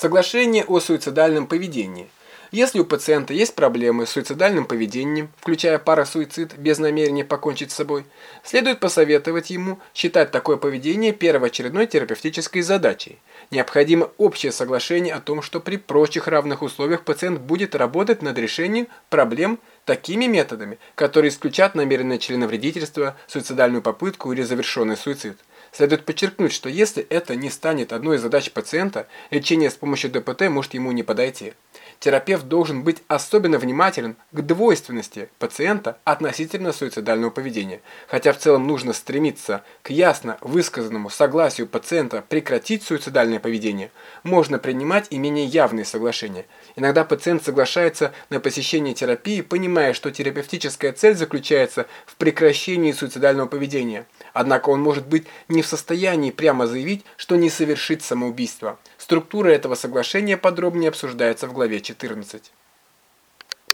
Соглашение о суицидальном поведении. Если у пациента есть проблемы с суицидальным поведением, включая парасуицид без намерения покончить с собой, следует посоветовать ему считать такое поведение первоочередной терапевтической задачей. Необходимо общее соглашение о том, что при прочих равных условиях пациент будет работать над решением проблем такими методами, которые исключат намеренное членовредительство, суицидальную попытку или завершенный суицид. Следует подчеркнуть, что если это не станет одной из задач пациента, лечение с помощью ДПТ может ему не подойти. Терапевт должен быть особенно внимателен к двойственности пациента относительно суицидального поведения, хотя в целом нужно стремиться к ясно высказанному согласию пациента прекратить суицидальное поведение, можно принимать и менее явные соглашения. Иногда пациент соглашается на посещение терапии, понимая, что терапевтическая цель заключается в прекращении суицидального поведения. Однако он может быть не в состоянии прямо заявить, что не совершит самоубийство. Структура этого соглашения подробнее обсуждается в главе 14.